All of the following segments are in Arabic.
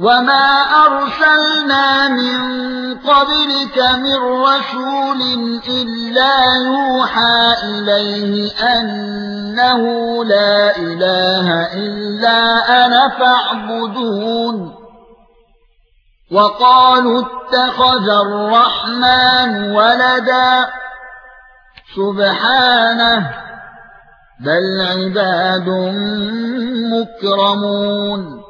وما ارسلنا من قبلك من رسول الا يوحى اليه انه لا اله الا أنا فاعبدون. وقالوا اتخذ الرحمن ولدا. سبحانه. بل عباد مكرمون.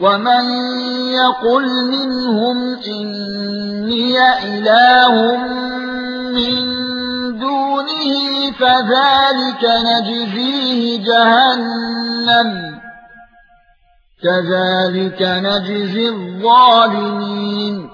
ومن يقل منهم إني إله من دونه فذلك نجزيه جهنم كذلك نجزي الظالمين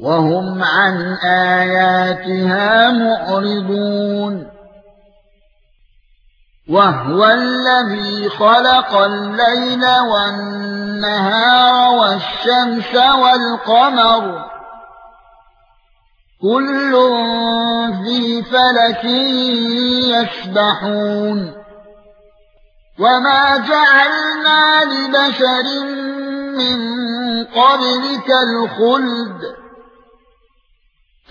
وهم عن آياتها معرضون. وهو الذي خلق الليل والنهار والشمس والقمر. كل في فلك يسبحون. وما جعلنا لبشر من قبلك الخلد.